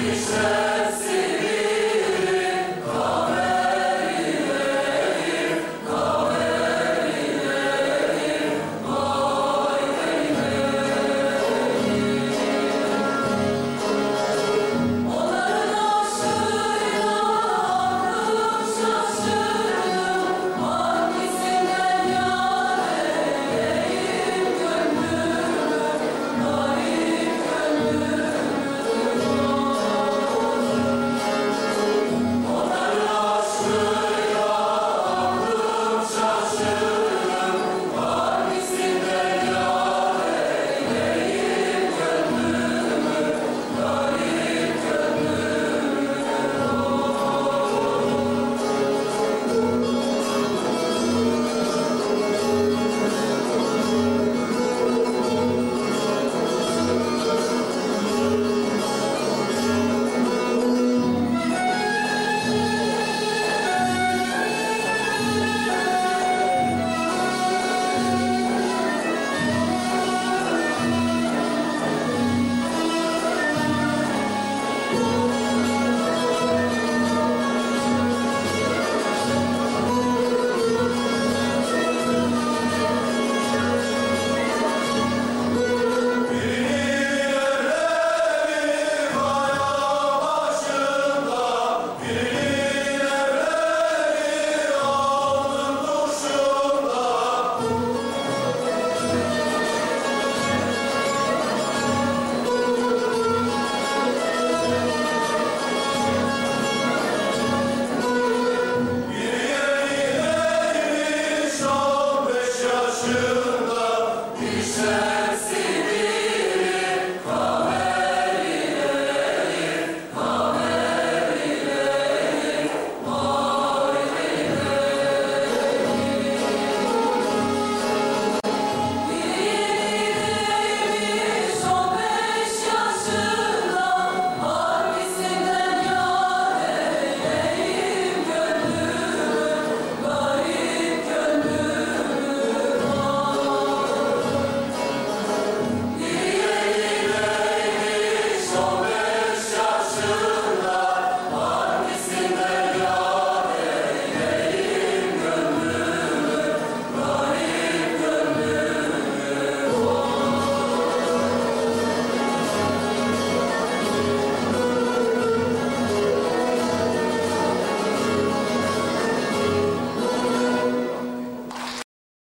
He said. True.